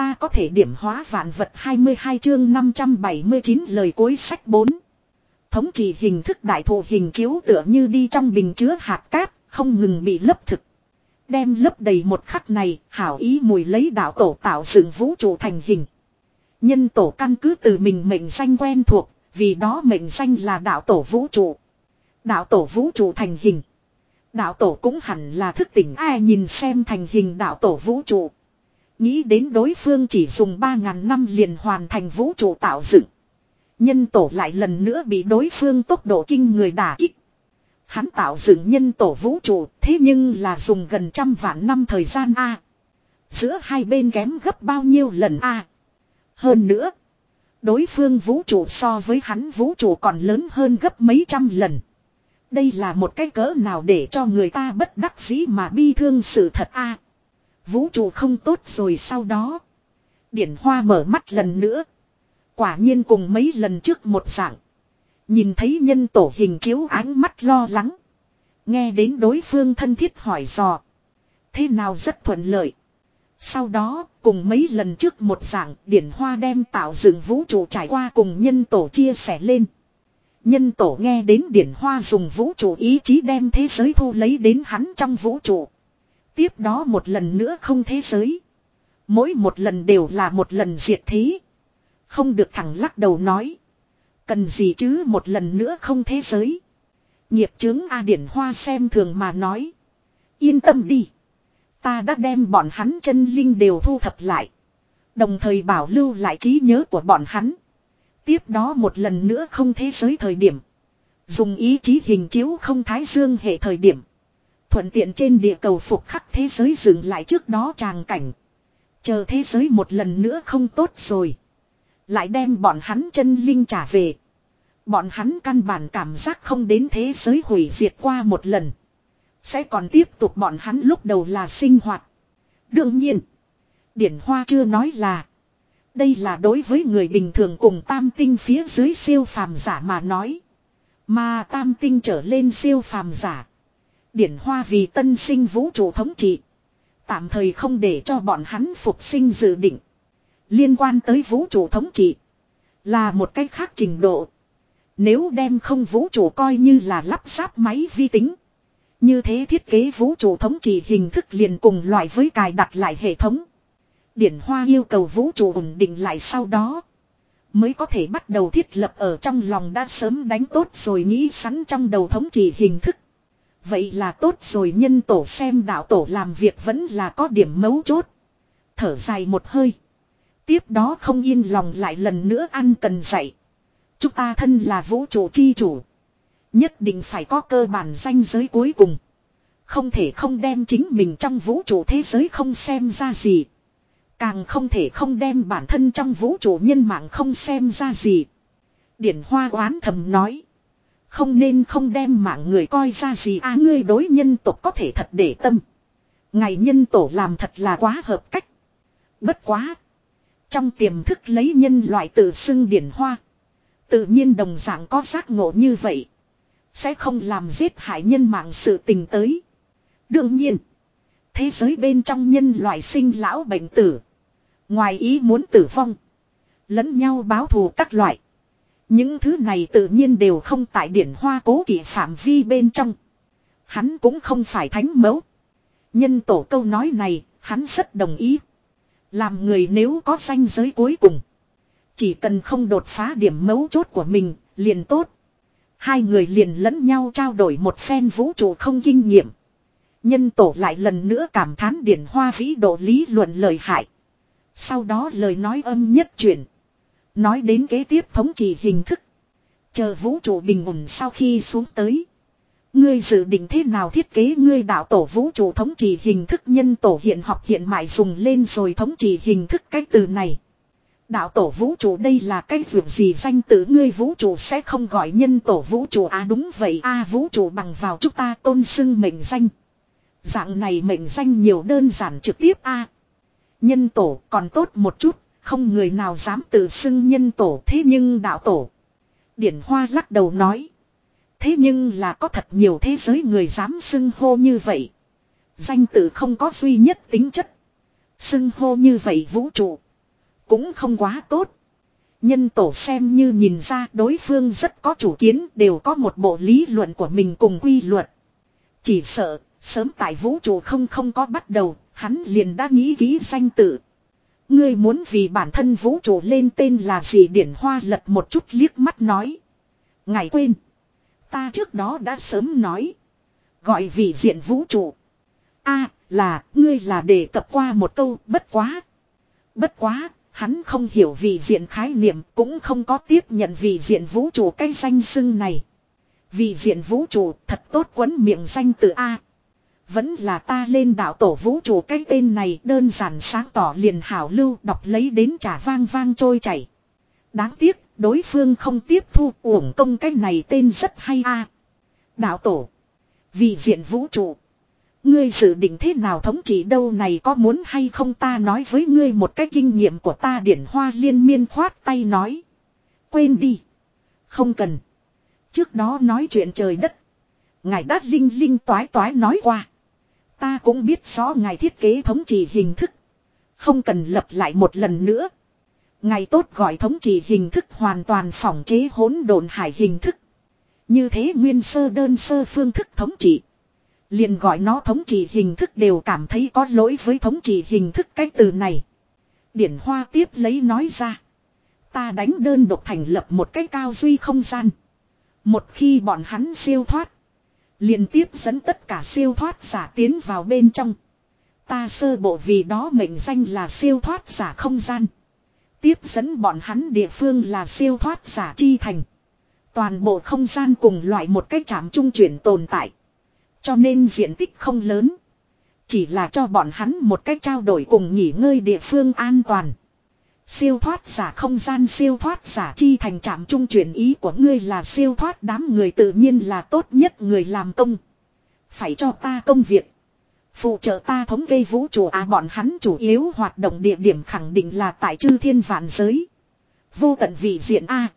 Ta có thể điểm hóa vạn vật 22 chương 579 lời cuối sách 4. Thống trị hình thức đại thụ hình chiếu tựa như đi trong bình chứa hạt cát, không ngừng bị lấp thực. Đem lấp đầy một khắc này, hảo ý mùi lấy đạo tổ tạo dựng vũ trụ thành hình. Nhân tổ căn cứ từ mình mệnh danh quen thuộc, vì đó mệnh danh là đạo tổ vũ trụ. Đạo tổ vũ trụ thành hình. Đạo tổ cũng hẳn là thức tỉnh ai nhìn xem thành hình đạo tổ vũ trụ. Nghĩ đến đối phương chỉ dùng 3.000 năm liền hoàn thành vũ trụ tạo dựng. Nhân tổ lại lần nữa bị đối phương tốc độ kinh người đả kích. Hắn tạo dựng nhân tổ vũ trụ, thế nhưng là dùng gần trăm vạn năm thời gian A. Giữa hai bên kém gấp bao nhiêu lần A. Hơn nữa. Đối phương vũ trụ so với hắn vũ trụ còn lớn hơn gấp mấy trăm lần. Đây là một cái cỡ nào để cho người ta bất đắc dĩ mà bi thương sự thật a Vũ trụ không tốt rồi sau đó. Điển hoa mở mắt lần nữa. Quả nhiên cùng mấy lần trước một dạng. Nhìn thấy nhân tổ hình chiếu ánh mắt lo lắng. Nghe đến đối phương thân thiết hỏi dò. Thế nào rất thuận lợi. Sau đó, cùng mấy lần trước một dạng, điển hoa đem tạo dựng vũ trụ trải qua cùng nhân tổ chia sẻ lên. Nhân tổ nghe đến điển hoa dùng vũ trụ ý chí đem thế giới thu lấy đến hắn trong vũ trụ. Tiếp đó một lần nữa không thế giới. Mỗi một lần đều là một lần diệt thế. Không được thẳng lắc đầu nói. Cần gì chứ một lần nữa không thế giới. Nghiệp chứng A Điển Hoa xem thường mà nói. Yên tâm đi. Ta đã đem bọn hắn chân linh đều thu thập lại. Đồng thời bảo lưu lại trí nhớ của bọn hắn. Tiếp đó một lần nữa không thế giới thời điểm. Dùng ý chí hình chiếu không thái dương hệ thời điểm. Thuận tiện trên địa cầu phục khắc thế giới dừng lại trước đó tràng cảnh. Chờ thế giới một lần nữa không tốt rồi. Lại đem bọn hắn chân linh trả về. Bọn hắn căn bản cảm giác không đến thế giới hủy diệt qua một lần. Sẽ còn tiếp tục bọn hắn lúc đầu là sinh hoạt. Đương nhiên. Điển Hoa chưa nói là. Đây là đối với người bình thường cùng tam tinh phía dưới siêu phàm giả mà nói. Mà tam tinh trở lên siêu phàm giả. Điển Hoa vì tân sinh vũ trụ thống trị. Tạm thời không để cho bọn hắn phục sinh dự định. Liên quan tới vũ trụ thống trị. Là một cách khác trình độ. Nếu đem không vũ trụ coi như là lắp ráp máy vi tính. Như thế thiết kế vũ trụ thống trị hình thức liền cùng loại với cài đặt lại hệ thống. Điển Hoa yêu cầu vũ trụ ổn định lại sau đó. Mới có thể bắt đầu thiết lập ở trong lòng đã sớm đánh tốt rồi nghĩ sẵn trong đầu thống trị hình thức. Vậy là tốt rồi nhân tổ xem đạo tổ làm việc vẫn là có điểm mấu chốt. Thở dài một hơi. Tiếp đó không yên lòng lại lần nữa ăn cần dạy. Chúng ta thân là vũ trụ chi chủ. Nhất định phải có cơ bản danh giới cuối cùng. Không thể không đem chính mình trong vũ trụ thế giới không xem ra gì. Càng không thể không đem bản thân trong vũ trụ nhân mạng không xem ra gì. Điển hoa oán thầm nói. Không nên không đem mạng người coi ra gì à ngươi đối nhân tộc có thể thật để tâm. Ngày nhân tổ làm thật là quá hợp cách. Bất quá. Trong tiềm thức lấy nhân loại tự xưng điển hoa. Tự nhiên đồng dạng có giác ngộ như vậy. Sẽ không làm giết hại nhân mạng sự tình tới. Đương nhiên. Thế giới bên trong nhân loại sinh lão bệnh tử. Ngoài ý muốn tử vong. Lẫn nhau báo thù các loại. Những thứ này tự nhiên đều không tại điển hoa cố kỵ phạm vi bên trong. Hắn cũng không phải thánh mẫu. Nhân tổ câu nói này, hắn rất đồng ý. Làm người nếu có danh giới cuối cùng. Chỉ cần không đột phá điểm mấu chốt của mình, liền tốt. Hai người liền lẫn nhau trao đổi một phen vũ trụ không kinh nghiệm. Nhân tổ lại lần nữa cảm thán điển hoa vĩ độ lý luận lời hại. Sau đó lời nói âm nhất chuyển. Nói đến kế tiếp thống trị hình thức. Chờ vũ trụ bình ổn sau khi xuống tới. Ngươi dự định thế nào thiết kế ngươi đạo tổ vũ trụ thống trị hình thức nhân tổ hiện học hiện mại dùng lên rồi thống trị hình thức cái từ này. Đạo tổ vũ trụ đây là cái việc gì danh tử ngươi vũ trụ sẽ không gọi nhân tổ vũ trụ à đúng vậy a vũ trụ bằng vào chúng ta tôn xưng mệnh danh. Dạng này mệnh danh nhiều đơn giản trực tiếp a Nhân tổ còn tốt một chút, không người nào dám tự xưng nhân tổ thế nhưng đạo tổ. Điển Hoa lắc đầu nói. Thế nhưng là có thật nhiều thế giới người dám xưng hô như vậy. Danh tự không có duy nhất tính chất. Xưng hô như vậy vũ trụ. cũng không quá tốt. Nhân tổ xem như nhìn ra đối phương rất có chủ kiến đều có một bộ lý luận của mình cùng quy luật. Chỉ sợ, sớm tại vũ trụ không không có bắt đầu, hắn liền đã nghĩ ký danh tự. Ngươi muốn vì bản thân vũ trụ lên tên là gì điển hoa lật một chút liếc mắt nói. Ngài quên. Ta trước đó đã sớm nói. Gọi vị diện vũ trụ. a là, ngươi là đề cập qua một câu, bất quá. Bất quá, hắn không hiểu vị diện khái niệm, cũng không có tiếp nhận vị diện vũ trụ cái danh xưng này. Vị diện vũ trụ thật tốt quấn miệng danh từ A. Vẫn là ta lên đạo tổ vũ trụ cái tên này đơn giản sáng tỏ liền hảo lưu đọc lấy đến trả vang vang trôi chảy. Đáng tiếc, đối phương không tiếp thu uổng công cái này tên rất hay a. Đạo tổ. vì diện vũ trụ. Ngươi dự định thế nào thống trị đâu này có muốn hay không ta nói với ngươi một cái kinh nghiệm của ta điển hoa liên miên khoát tay nói. Quên đi. Không cần. Trước đó nói chuyện trời đất. Ngài đát linh linh toái toái nói qua. Ta cũng biết rõ ngài thiết kế thống trị hình thức. Không cần lập lại một lần nữa. Ngài tốt gọi thống trị hình thức hoàn toàn phỏng chế hỗn độn hải hình thức. Như thế nguyên sơ đơn sơ phương thức thống trị. Liền gọi nó thống trị hình thức đều cảm thấy có lỗi với thống trị hình thức cái từ này. Điển Hoa tiếp lấy nói ra. Ta đánh đơn độc thành lập một cái cao duy không gian. Một khi bọn hắn siêu thoát. Liên tiếp dẫn tất cả siêu thoát giả tiến vào bên trong. Ta sơ bộ vì đó mệnh danh là siêu thoát giả không gian. Tiếp dẫn bọn hắn địa phương là siêu thoát giả chi thành. Toàn bộ không gian cùng loại một cách chạm trung chuyển tồn tại. Cho nên diện tích không lớn. Chỉ là cho bọn hắn một cách trao đổi cùng nghỉ ngơi địa phương an toàn. Siêu thoát giả không gian, siêu thoát giả chi thành trạm trung chuyển ý của ngươi là siêu thoát đám người tự nhiên là tốt nhất người làm công. Phải cho ta công việc. Phụ trợ ta thống kê vũ trụ à bọn hắn chủ yếu hoạt động địa điểm khẳng định là tại chư thiên vạn giới. Vô tận vị diện A.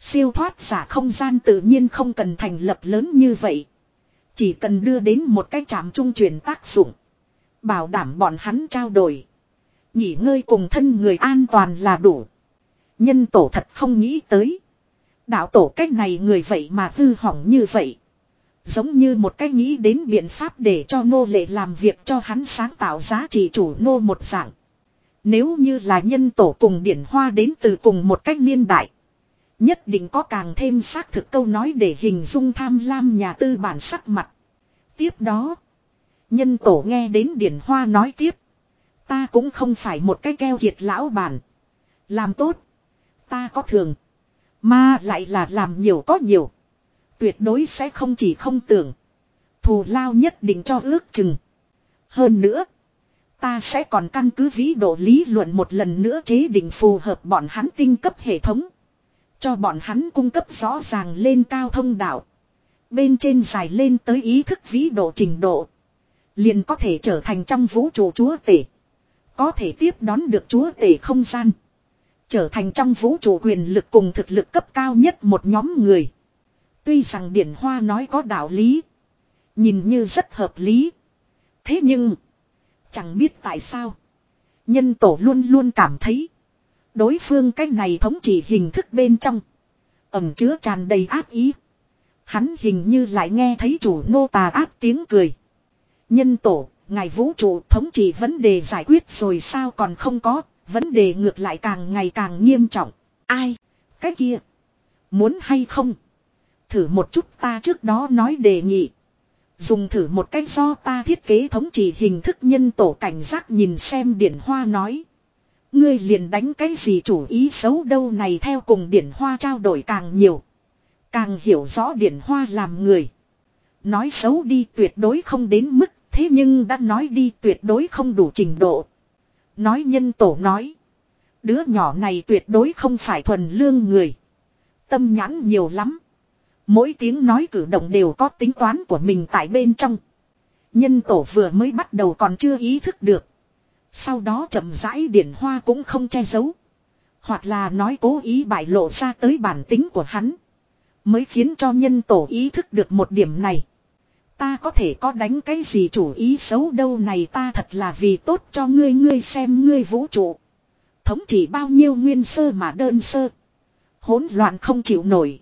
Siêu thoát giả không gian tự nhiên không cần thành lập lớn như vậy. Chỉ cần đưa đến một cái trạm trung chuyển tác dụng. Bảo đảm bọn hắn trao đổi. Nghỉ ngơi cùng thân người an toàn là đủ. Nhân tổ thật không nghĩ tới. Đạo tổ cách này người vậy mà hư hỏng như vậy. Giống như một cách nghĩ đến biện pháp để cho nô lệ làm việc cho hắn sáng tạo giá trị chủ nô một dạng. Nếu như là nhân tổ cùng điển hoa đến từ cùng một cách niên đại. Nhất định có càng thêm xác thực câu nói để hình dung tham lam nhà tư bản sắc mặt. Tiếp đó. Nhân tổ nghe đến điển hoa nói tiếp. Ta cũng không phải một cái keo kiệt lão bản. Làm tốt. Ta có thường. Mà lại là làm nhiều có nhiều. Tuyệt đối sẽ không chỉ không tưởng. Thù lao nhất định cho ước chừng. Hơn nữa. Ta sẽ còn căn cứ ví độ lý luận một lần nữa chế định phù hợp bọn hắn tinh cấp hệ thống. Cho bọn hắn cung cấp rõ ràng lên cao thông đạo. Bên trên dài lên tới ý thức ví độ trình độ. Liền có thể trở thành trong vũ trụ chúa tể. Có thể tiếp đón được chúa tể không gian. Trở thành trong vũ trụ quyền lực cùng thực lực cấp cao nhất một nhóm người. Tuy rằng Điển Hoa nói có đạo lý. Nhìn như rất hợp lý. Thế nhưng. Chẳng biết tại sao. Nhân tổ luôn luôn cảm thấy. Đối phương cái này thống trị hình thức bên trong. Ẩm chứa tràn đầy ác ý. Hắn hình như lại nghe thấy chủ nô tà áp tiếng cười. Nhân tổ, ngài vũ trụ thống trị vấn đề giải quyết rồi sao còn không có, vấn đề ngược lại càng ngày càng nghiêm trọng. Ai? Cái kia? Muốn hay không? Thử một chút ta trước đó nói đề nghị. Dùng thử một cách do ta thiết kế thống trị hình thức nhân tổ cảnh giác nhìn xem điển hoa nói. Ngươi liền đánh cái gì chủ ý xấu đâu này theo cùng điển hoa trao đổi càng nhiều. Càng hiểu rõ điển hoa làm người. Nói xấu đi tuyệt đối không đến mức thế nhưng đã nói đi tuyệt đối không đủ trình độ. Nói nhân tổ nói. Đứa nhỏ này tuyệt đối không phải thuần lương người. Tâm nhãn nhiều lắm. Mỗi tiếng nói cử động đều có tính toán của mình tại bên trong. Nhân tổ vừa mới bắt đầu còn chưa ý thức được. Sau đó chậm rãi điển hoa cũng không che giấu. Hoặc là nói cố ý bại lộ ra tới bản tính của hắn. Mới khiến cho nhân tổ ý thức được một điểm này. Ta có thể có đánh cái gì chủ ý xấu đâu này ta thật là vì tốt cho ngươi ngươi xem ngươi vũ trụ. thống trị bao nhiêu nguyên sơ mà đơn sơ. Hỗn loạn không chịu nổi.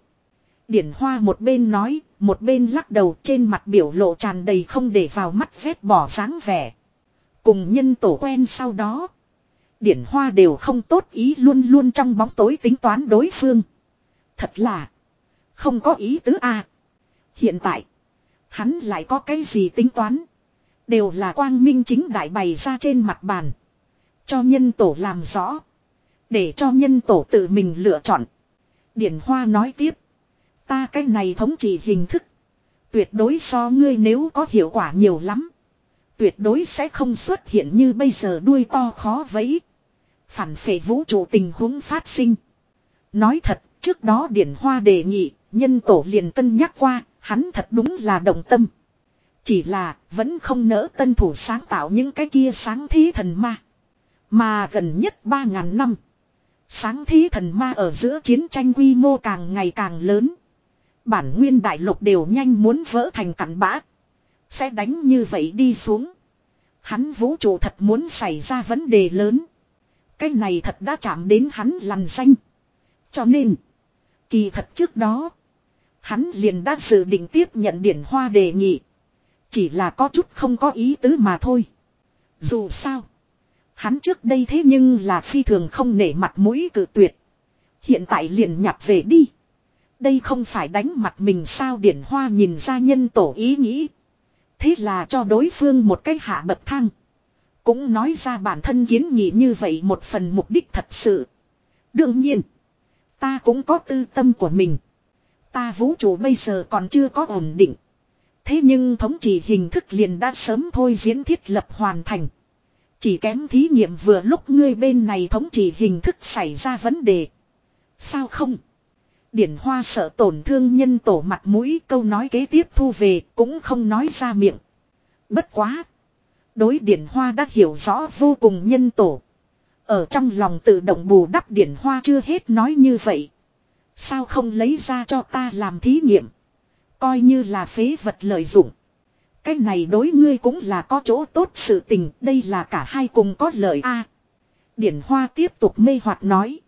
Điển Hoa một bên nói, một bên lắc đầu trên mặt biểu lộ tràn đầy không để vào mắt phép bỏ dáng vẻ. Cùng nhân tổ quen sau đó. Điển Hoa đều không tốt ý luôn luôn trong bóng tối tính toán đối phương. Thật là không có ý tứ a. Hiện tại, hắn lại có cái gì tính toán? Đều là quang minh chính đại bày ra trên mặt bàn. Cho nhân tổ làm rõ. Để cho nhân tổ tự mình lựa chọn. Điển Hoa nói tiếp. Ta cái này thống trị hình thức. Tuyệt đối so ngươi nếu có hiệu quả nhiều lắm. Tuyệt đối sẽ không xuất hiện như bây giờ đuôi to khó vẫy. Phản phệ vũ trụ tình huống phát sinh. Nói thật, trước đó Điển Hoa đề nghị, nhân tổ liền cân nhắc qua, hắn thật đúng là đồng tâm. Chỉ là, vẫn không nỡ tân thủ sáng tạo những cái kia sáng thế thần ma. Mà gần nhất 3.000 năm. Sáng thế thần ma ở giữa chiến tranh quy mô càng ngày càng lớn. Bản nguyên đại lục đều nhanh muốn vỡ thành cặn bã. Sẽ đánh như vậy đi xuống. Hắn vũ trụ thật muốn xảy ra vấn đề lớn. Cái này thật đã chạm đến hắn lằn xanh. Cho nên. Kỳ thật trước đó. Hắn liền đã dự định tiếp nhận điển hoa đề nghị. Chỉ là có chút không có ý tứ mà thôi. Dù sao. Hắn trước đây thế nhưng là phi thường không nể mặt mũi cử tuyệt. Hiện tại liền nhặt về đi. Đây không phải đánh mặt mình sao điển hoa nhìn ra nhân tổ ý nghĩ. Thế là cho đối phương một cái hạ bậc thang. Cũng nói ra bản thân kiến nghị như vậy một phần mục đích thật sự. Đương nhiên. Ta cũng có tư tâm của mình. Ta vũ trụ bây giờ còn chưa có ổn định. Thế nhưng thống trị hình thức liền đã sớm thôi diễn thiết lập hoàn thành. Chỉ kém thí nghiệm vừa lúc ngươi bên này thống trị hình thức xảy ra vấn đề. Sao không? Điển hoa sợ tổn thương nhân tổ mặt mũi, câu nói kế tiếp thu về cũng không nói ra miệng. Bất quá. Đối điển hoa đã hiểu rõ vô cùng nhân tổ. Ở trong lòng tự động bù đắp điển hoa chưa hết nói như vậy. Sao không lấy ra cho ta làm thí nghiệm. Coi như là phế vật lợi dụng. Cái này đối ngươi cũng là có chỗ tốt sự tình. Đây là cả hai cùng có lợi a. điển hoa tiếp tục mê hoạt nói.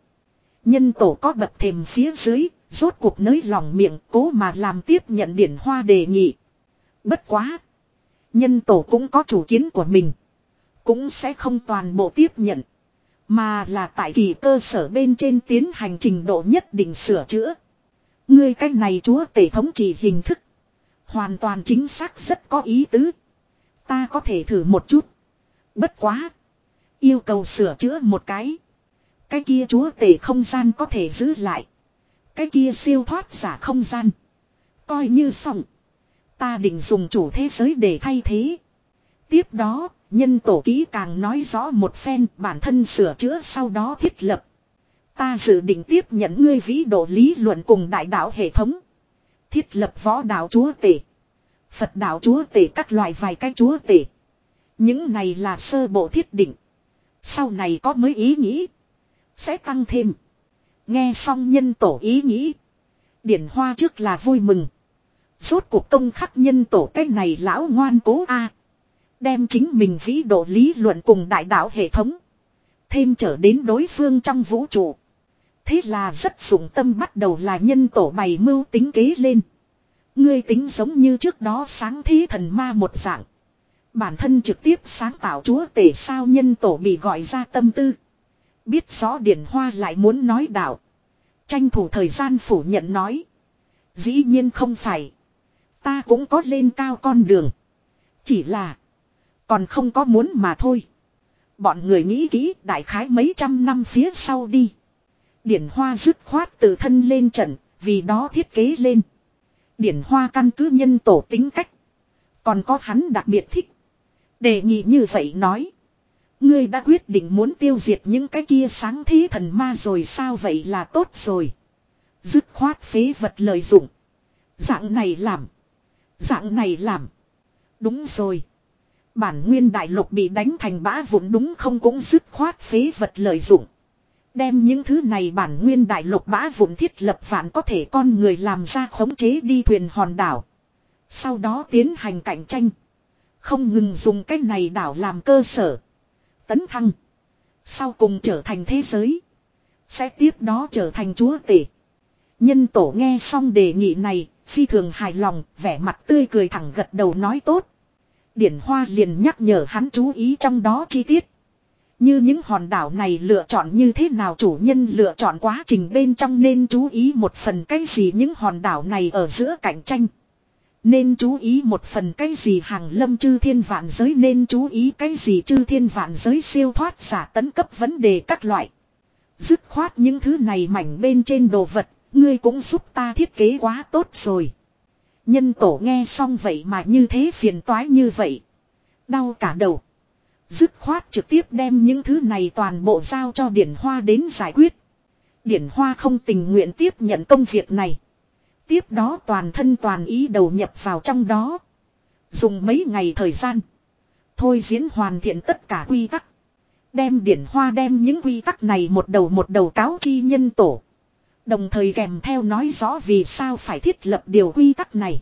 Nhân tổ có bậc thềm phía dưới. Rốt cuộc nới lòng miệng, cố mà làm tiếp nhận điển hoa đề nghị. Bất quá. Nhân tổ cũng có chủ kiến của mình. Cũng sẽ không toàn bộ tiếp nhận. Mà là tại kỳ cơ sở bên trên tiến hành trình độ nhất định sửa chữa. Ngươi cách này chúa tể thống trị hình thức. Hoàn toàn chính xác rất có ý tứ. Ta có thể thử một chút. Bất quá. Yêu cầu sửa chữa một cái. Cái kia chúa tể không gian có thể giữ lại. Cái kia siêu thoát giả không gian. Coi như xong. Ta định dùng chủ thế giới để thay thế. Tiếp đó, nhân tổ ký càng nói rõ một phen, bản thân sửa chữa sau đó thiết lập. Ta dự định tiếp nhận ngươi vĩ độ lý luận cùng đại đạo hệ thống. Thiết lập võ đạo chúa tể. Phật đạo chúa tể các loại vài cái chúa tể. Những này là sơ bộ thiết định. Sau này có mới ý nghĩ. Sẽ tăng thêm. Nghe xong nhân tổ ý nghĩ. Điển hoa trước là vui mừng. Rốt cuộc công khắc nhân tổ cái này lão ngoan cố a Đem chính mình vĩ độ lý luận cùng đại đạo hệ thống. Thêm trở đến đối phương trong vũ trụ. Thế là rất dụng tâm bắt đầu là nhân tổ bày mưu tính kế lên. Ngươi tính giống như trước đó sáng thế thần ma một dạng. Bản thân trực tiếp sáng tạo chúa tể sao nhân tổ bị gọi ra tâm tư. Biết rõ điển hoa lại muốn nói đạo. Tranh thủ thời gian phủ nhận nói. Dĩ nhiên không phải. Ta cũng có lên cao con đường. Chỉ là. Còn không có muốn mà thôi. Bọn người nghĩ kỹ đại khái mấy trăm năm phía sau đi. Điển hoa dứt khoát từ thân lên trận. Vì đó thiết kế lên. Điển hoa căn cứ nhân tổ tính cách. Còn có hắn đặc biệt thích. Đề nghị như vậy nói. Ngươi đã quyết định muốn tiêu diệt những cái kia sáng thế thần ma rồi sao vậy là tốt rồi. Dứt khoát phế vật lợi dụng. Dạng này làm. Dạng này làm. Đúng rồi. Bản nguyên đại lục bị đánh thành bã vụn đúng không cũng dứt khoát phế vật lợi dụng. Đem những thứ này bản nguyên đại lục bã vụn thiết lập vạn có thể con người làm ra khống chế đi thuyền hòn đảo. Sau đó tiến hành cạnh tranh. Không ngừng dùng cái này đảo làm cơ sở. Tấn thăng. Sau cùng trở thành thế giới. Sẽ tiếp đó trở thành chúa tể. Nhân tổ nghe xong đề nghị này, phi thường hài lòng, vẻ mặt tươi cười thẳng gật đầu nói tốt. Điển Hoa liền nhắc nhở hắn chú ý trong đó chi tiết. Như những hòn đảo này lựa chọn như thế nào chủ nhân lựa chọn quá trình bên trong nên chú ý một phần cái gì những hòn đảo này ở giữa cạnh tranh. Nên chú ý một phần cái gì hàng lâm chư thiên vạn giới nên chú ý cái gì chư thiên vạn giới siêu thoát giả tấn cấp vấn đề các loại. Dứt khoát những thứ này mảnh bên trên đồ vật, ngươi cũng giúp ta thiết kế quá tốt rồi. Nhân tổ nghe xong vậy mà như thế phiền toái như vậy. Đau cả đầu. Dứt khoát trực tiếp đem những thứ này toàn bộ giao cho Điển Hoa đến giải quyết. Điển Hoa không tình nguyện tiếp nhận công việc này. Tiếp đó toàn thân toàn ý đầu nhập vào trong đó. Dùng mấy ngày thời gian. Thôi diễn hoàn thiện tất cả quy tắc. Đem điển hoa đem những quy tắc này một đầu một đầu cáo chi nhân tổ. Đồng thời kèm theo nói rõ vì sao phải thiết lập điều quy tắc này.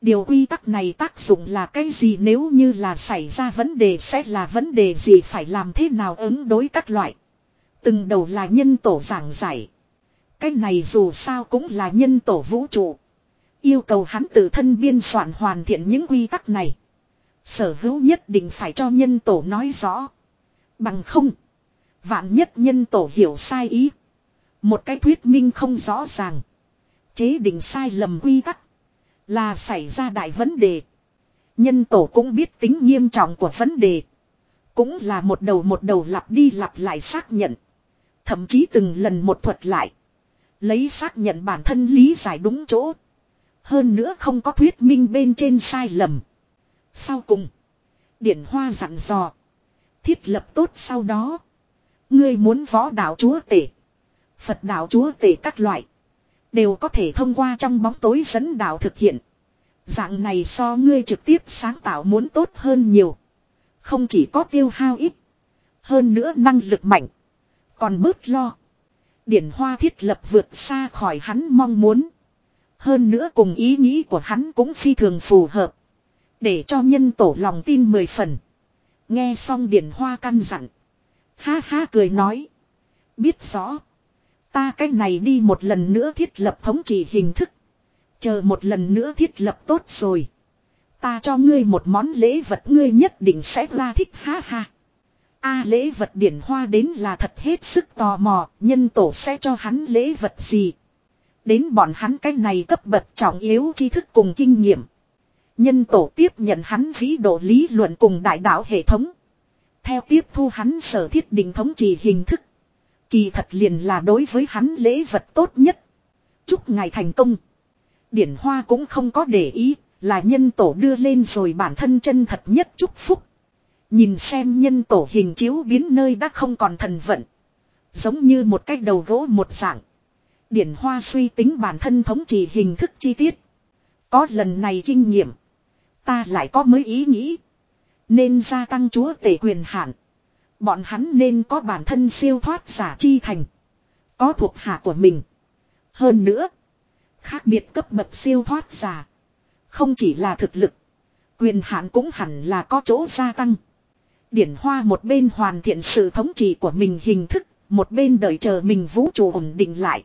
Điều quy tắc này tác dụng là cái gì nếu như là xảy ra vấn đề sẽ là vấn đề gì phải làm thế nào ứng đối các loại. Từng đầu là nhân tổ giảng giải. Cái này dù sao cũng là nhân tổ vũ trụ. Yêu cầu hắn tự thân biên soạn hoàn thiện những quy tắc này. Sở hữu nhất định phải cho nhân tổ nói rõ. Bằng không. Vạn nhất nhân tổ hiểu sai ý. Một cái thuyết minh không rõ ràng. Chế định sai lầm quy tắc. Là xảy ra đại vấn đề. Nhân tổ cũng biết tính nghiêm trọng của vấn đề. Cũng là một đầu một đầu lặp đi lặp lại xác nhận. Thậm chí từng lần một thuật lại. Lấy xác nhận bản thân lý giải đúng chỗ. Hơn nữa không có thuyết minh bên trên sai lầm. Sau cùng. Điển hoa dặn dò. Thiết lập tốt sau đó. Ngươi muốn võ đạo chúa tể. Phật đạo chúa tể các loại. Đều có thể thông qua trong bóng tối dẫn đạo thực hiện. Dạng này so ngươi trực tiếp sáng tạo muốn tốt hơn nhiều. Không chỉ có tiêu hao ít. Hơn nữa năng lực mạnh. Còn bớt lo. Điển hoa thiết lập vượt xa khỏi hắn mong muốn. Hơn nữa cùng ý nghĩ của hắn cũng phi thường phù hợp. Để cho nhân tổ lòng tin mười phần. Nghe xong điển hoa căn dặn. Ha ha cười nói. Biết rõ. Ta cách này đi một lần nữa thiết lập thống trị hình thức. Chờ một lần nữa thiết lập tốt rồi. Ta cho ngươi một món lễ vật ngươi nhất định sẽ ra thích ha ha. A lễ vật điển hoa đến là thật hết sức tò mò, nhân tổ sẽ cho hắn lễ vật gì. Đến bọn hắn cái này cấp bậc trọng yếu tri thức cùng kinh nghiệm. Nhân tổ tiếp nhận hắn vĩ độ lý luận cùng đại đạo hệ thống. Theo tiếp thu hắn sở thiết định thống trì hình thức. Kỳ thật liền là đối với hắn lễ vật tốt nhất. Chúc ngài thành công. Điển Hoa cũng không có để ý, là nhân tổ đưa lên rồi bản thân chân thật nhất chúc phúc. Nhìn xem nhân tổ hình chiếu biến nơi đã không còn thần vận. Giống như một cái đầu gỗ một dạng. Điển Hoa suy tính bản thân thống trị hình thức chi tiết. Có lần này kinh nghiệm. Ta lại có mới ý nghĩ. Nên gia tăng chúa tể quyền hạn. Bọn hắn nên có bản thân siêu thoát giả chi thành. Có thuộc hạ của mình. Hơn nữa. Khác biệt cấp bậc siêu thoát giả. Không chỉ là thực lực. Quyền hạn cũng hẳn là có chỗ gia tăng. Điển Hoa một bên hoàn thiện sự thống trị của mình hình thức, một bên đợi chờ mình vũ trụ ổn định lại.